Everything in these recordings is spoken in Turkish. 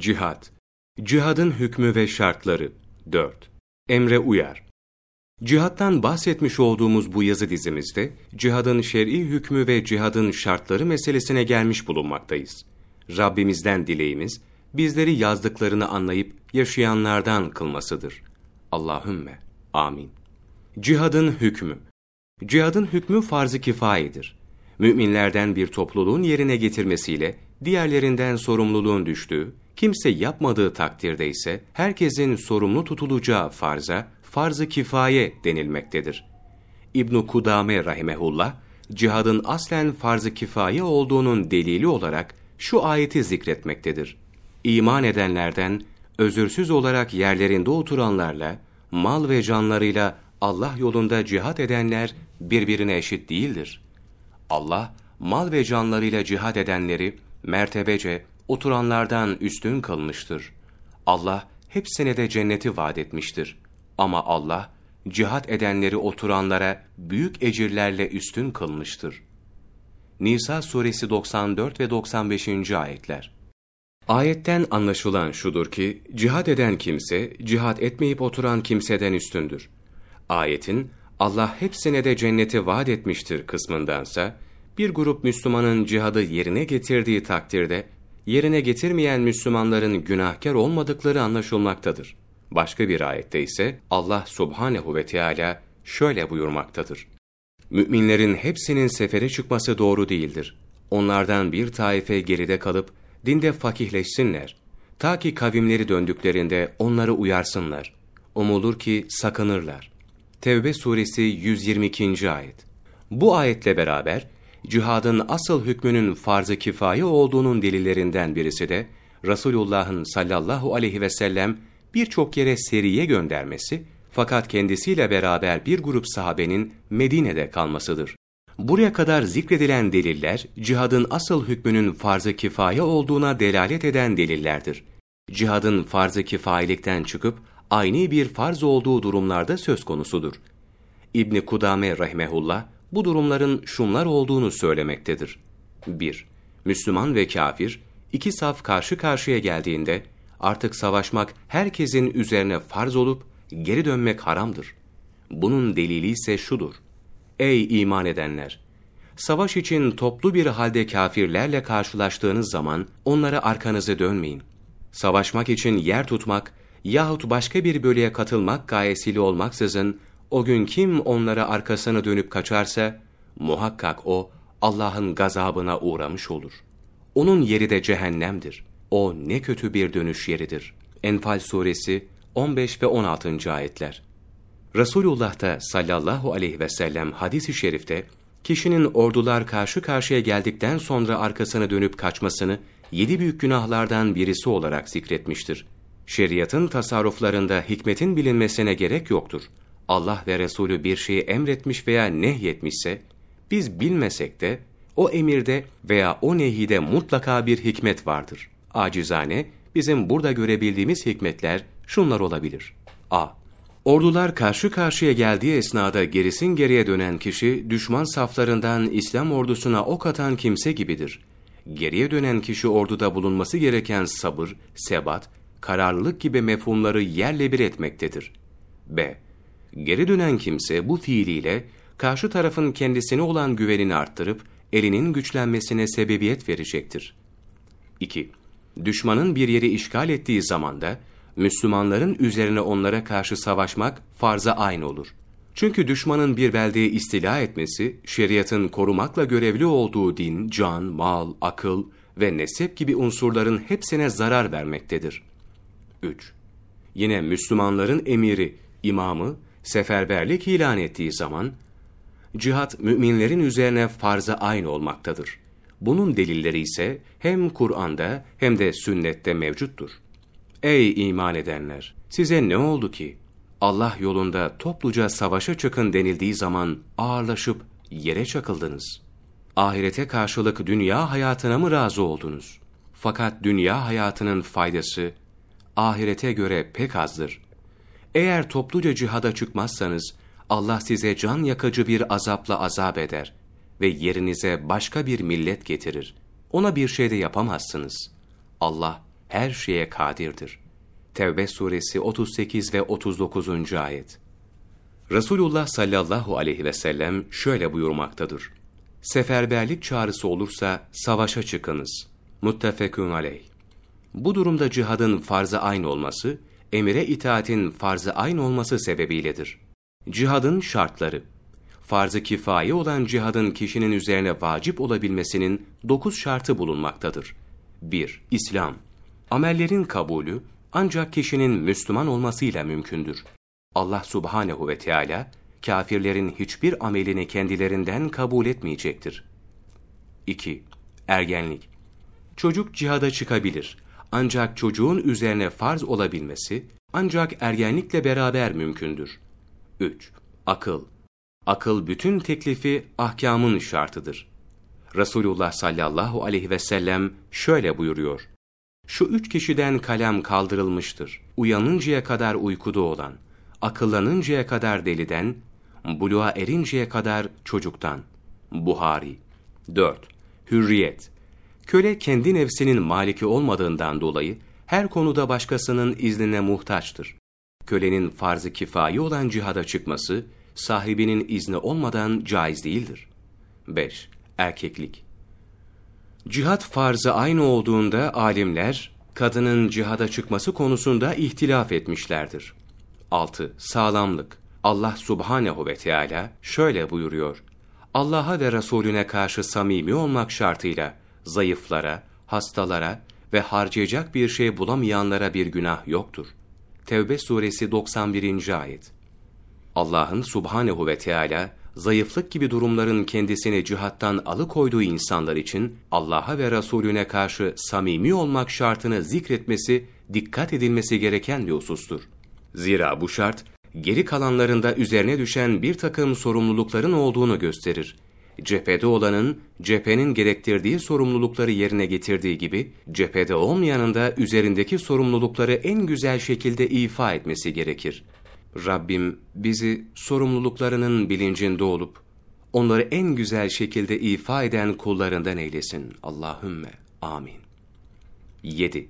Cihad Cihadın hükmü ve şartları 4. Emre uyar Cihattan bahsetmiş olduğumuz bu yazı dizimizde, cihadın şer'i hükmü ve cihadın şartları meselesine gelmiş bulunmaktayız. Rabbimizden dileğimiz, bizleri yazdıklarını anlayıp yaşayanlardan kılmasıdır. Allahümme. Amin. Cihadın hükmü Cihadın hükmü farz-ı kifayedir. Müminlerden bir topluluğun yerine getirmesiyle, diğerlerinden sorumluluğun düştüğü, kimse yapmadığı takdirde ise herkesin sorumlu tutulacağı farza, farz-ı kifaye denilmektedir. İbn Kudame rahimehullah, cihadın aslen farz-ı kifaye olduğunun delili olarak şu ayeti zikretmektedir. İman edenlerden özürsüz olarak yerlerinde oturanlarla, mal ve canlarıyla Allah yolunda cihat edenler birbirine eşit değildir. Allah, mal ve canlarıyla cihat edenleri mertebece oturanlardan üstün kılmıştır. Allah hepsine de cenneti vaat etmiştir. Ama Allah, cihat edenleri oturanlara büyük ecirlerle üstün kılmıştır. Nisa suresi 94 ve 95. ayetler Ayetten anlaşılan şudur ki, cihat eden kimse, cihat etmeyip oturan kimseden üstündür. Ayetin, Allah hepsine de cenneti vaat etmiştir kısmındansa, bir grup Müslümanın cihadı yerine getirdiği takdirde, yerine getirmeyen Müslümanların günahkar olmadıkları anlaşılmaktadır. Başka bir ayette ise Allah subhanehu ve Teala şöyle buyurmaktadır. Müminlerin hepsinin sefere çıkması doğru değildir. Onlardan bir taife geride kalıp dinde fakihleşsinler. Ta ki kavimleri döndüklerinde onları uyarsınlar. Umulur ki sakınırlar. Tevbe suresi 122. ayet. Bu ayetle beraber cihadın asıl hükmünün farz-ı kifaye olduğunun delillerinden birisi de Resulullah'ın sallallahu aleyhi ve sellem birçok yere seriye göndermesi fakat kendisiyle beraber bir grup sahabenin Medine'de kalmasıdır. Buraya kadar zikredilen deliller, cihadın asıl hükmünün farz-ı kifaye olduğuna delalet eden delillerdir. Cihadın farz-ı kifayelikten çıkıp, aynı bir farz olduğu durumlarda söz konusudur. İbni Kudame rahmehullah, bu durumların şunlar olduğunu söylemektedir. 1. Müslüman ve kafir, iki saf karşı karşıya geldiğinde, artık savaşmak herkesin üzerine farz olup, geri dönmek haramdır. Bunun delili ise şudur. Ey iman edenler! Savaş için toplu bir halde kafirlerle karşılaştığınız zaman onlara arkanızı dönmeyin. Savaşmak için yer tutmak yahut başka bir bölüye katılmak gayesiyle olmaksızın o gün kim onlara arkasını dönüp kaçarsa muhakkak o Allah'ın gazabına uğramış olur. Onun yeri de cehennemdir. O ne kötü bir dönüş yeridir. Enfal suresi 15 ve 16. ayetler. Resulullah da sallallahu aleyhi ve sellem hadis-i şerifte kişinin ordular karşı karşıya geldikten sonra arkasını dönüp kaçmasını yedi büyük günahlardan birisi olarak zikretmiştir. Şeriatın tasarruflarında hikmetin bilinmesine gerek yoktur. Allah ve Resulü bir şeyi emretmiş veya nehyetmişse, biz bilmesek de o emirde veya o nehide mutlaka bir hikmet vardır. Acizane, bizim burada görebildiğimiz hikmetler şunlar olabilir. A. Ordular karşı karşıya geldiği esnada gerisin geriye dönen kişi, düşman saflarından İslam ordusuna ok atan kimse gibidir. Geriye dönen kişi orduda bulunması gereken sabır, sebat, kararlılık gibi mefhumları yerle bir etmektedir. B. Geri dönen kimse bu fiiliyle karşı tarafın kendisine olan güvenini arttırıp elinin güçlenmesine sebebiyet verecektir. 2. Düşmanın bir yeri işgal ettiği zamanda Müslümanların üzerine onlara karşı savaşmak farza aynı olur. Çünkü düşmanın bir beldeyi istila etmesi, şeriatın korumakla görevli olduğu din, can, mal, akıl ve nesep gibi unsurların hepsine zarar vermektedir. 3. Yine Müslümanların emiri, imamı, seferberlik ilan ettiği zaman, cihat müminlerin üzerine farza aynı olmaktadır. Bunun delilleri ise hem Kur'an'da hem de sünnette mevcuttur. Ey iman edenler! Size ne oldu ki? Allah yolunda topluca savaşa çıkın denildiği zaman ağırlaşıp yere çakıldınız. Ahirete karşılık dünya hayatına mı razı oldunuz? Fakat dünya hayatının faydası ahirete göre pek azdır. Eğer topluca cihada çıkmazsanız Allah size can yakıcı bir azapla azap eder ve yerinize başka bir millet getirir. Ona bir şey de yapamazsınız. Allah her şeye kadirdir. Tevbe suresi 38 ve 39. ayet. Resulullah sallallahu aleyhi ve sellem şöyle buyurmaktadır. Seferberlik çağrısı olursa savaşa çıkınız. Muttefekun aleyh. Bu durumda cihadın farz-ı ayn olması, emire itaatin farz-ı ayn olması sebebiyledir. Cihadın şartları Farz-ı kifaye olan cihadın kişinin üzerine vacip olabilmesinin dokuz şartı bulunmaktadır. 1. İslam Amellerin kabulü ancak kişinin Müslüman olmasıyla mümkündür. Allah subhanehu ve Teala kafirlerin hiçbir amelini kendilerinden kabul etmeyecektir. 2. Ergenlik Çocuk cihada çıkabilir. Ancak çocuğun üzerine farz olabilmesi ancak ergenlikle beraber mümkündür. 3. Akıl Akıl bütün teklifi ahkamın şartıdır. Resulullah sallallahu aleyhi ve sellem şöyle buyuruyor. Şu üç kişiden kalem kaldırılmıştır. Uyanıncaya kadar uykuda olan, akıllanıncaya kadar deliden, buluğa erinceye kadar çocuktan. Buhari 4. Hürriyet Köle kendi nefsinin maliki olmadığından dolayı her konuda başkasının iznine muhtaçtır. Kölenin farz-ı kifayi olan cihada çıkması, sahibinin izni olmadan caiz değildir. 5. Erkeklik Cihat farzı aynı olduğunda alimler, kadının cihada çıkması konusunda ihtilaf etmişlerdir. 6. Sağlamlık Allah subhanehu ve Teala şöyle buyuruyor. Allah'a ve Resulüne karşı samimi olmak şartıyla zayıflara, hastalara ve harcayacak bir şey bulamayanlara bir günah yoktur. Tevbe suresi 91. ayet. Allah'ın subhanehu ve Teala zayıflık gibi durumların kendisini cihattan alıkoyduğu insanlar için Allah'a ve Resulüne karşı samimi olmak şartını zikretmesi, dikkat edilmesi gereken bir husustur. Zira bu şart, geri kalanlarında üzerine düşen bir takım sorumlulukların olduğunu gösterir. Cephede olanın, cephenin gerektirdiği sorumlulukları yerine getirdiği gibi, cephede olmayanın da üzerindeki sorumlulukları en güzel şekilde ifa etmesi gerekir. Rabbim bizi sorumluluklarının bilincinde olup, onları en güzel şekilde ifa eden kullarından eylesin. Allahümme. Amin. 7.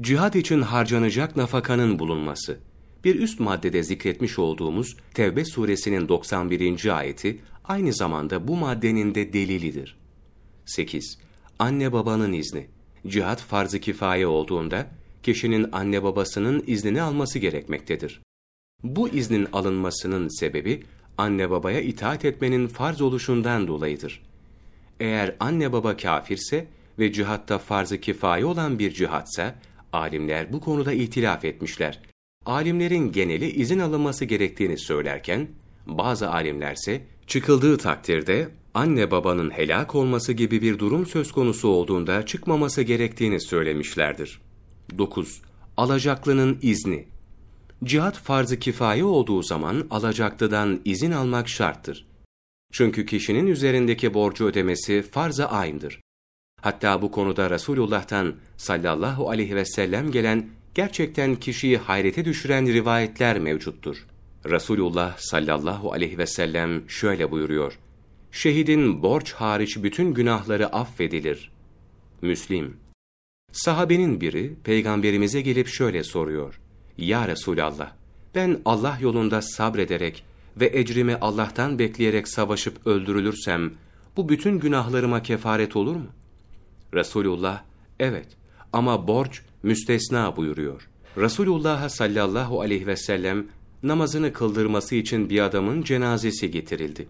Cihad için harcanacak nafakanın bulunması. Bir üst maddede zikretmiş olduğumuz Tevbe suresinin 91. ayeti aynı zamanda bu maddenin de delilidir. 8. Anne babanın izni. Cihad farz-ı kifaye olduğunda kişinin anne babasının iznini alması gerekmektedir. Bu iznin alınmasının sebebi anne babaya itaat etmenin farz oluşundan dolayıdır. Eğer anne baba kafirse ve cihatta farz-ı kifaye olan bir cihatsa, alimler bu konuda itilaf etmişler. Alimlerin geneli izin alınması gerektiğini söylerken, bazı alimlerse çıkıldığı takdirde anne babanın helak olması gibi bir durum söz konusu olduğunda çıkmaması gerektiğini söylemişlerdir. 9. Alacaklının izni Cihat farz-ı kifaye olduğu zaman alacaklıdan izin almak şarttır. Çünkü kişinin üzerindeki borcu ödemesi farz-ı ayn'dır. Hatta bu konuda Resulullah'tan sallallahu aleyhi ve sellem gelen gerçekten kişiyi hayrete düşüren rivayetler mevcuttur. Resulullah sallallahu aleyhi ve sellem şöyle buyuruyor. Şehidin borç hariç bütün günahları affedilir. Müslim Sahabenin biri peygamberimize gelip şöyle soruyor. Ya Resulallah, ben Allah yolunda sabrederek ve ecrimi Allah'tan bekleyerek savaşıp öldürülürsem, bu bütün günahlarıma kefaret olur mu? Resulullah, evet ama borç müstesna buyuruyor. Resulullah sallallahu aleyhi ve sellem namazını kıldırması için bir adamın cenazesi getirildi.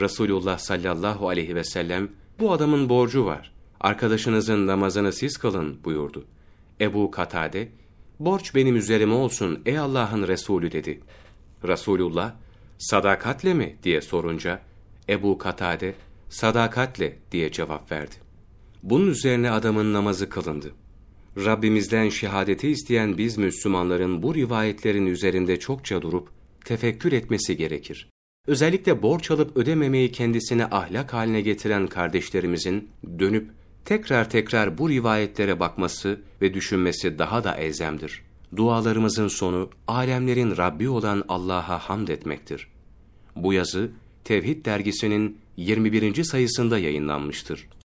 Resulullah sallallahu aleyhi ve sellem bu adamın borcu var. Arkadaşınızın namazını siz kılın buyurdu. Ebu Katade borç benim üzerime olsun ey Allah'ın Resulü dedi. Resulullah, sadakatle mi diye sorunca, Ebu Katade, sadakatle diye cevap verdi. Bunun üzerine adamın namazı kılındı. Rabbimizden şehadeti isteyen biz Müslümanların bu rivayetlerin üzerinde çokça durup tefekkür etmesi gerekir. Özellikle borç alıp ödememeyi kendisine ahlak haline getiren kardeşlerimizin dönüp tekrar tekrar bu rivayetlere bakması ve düşünmesi daha da elzemdir. Dualarımızın sonu alemlerin Rabbi olan Allah'a hamd etmektir. Bu yazı Tevhid dergisinin 21. sayısında yayınlanmıştır.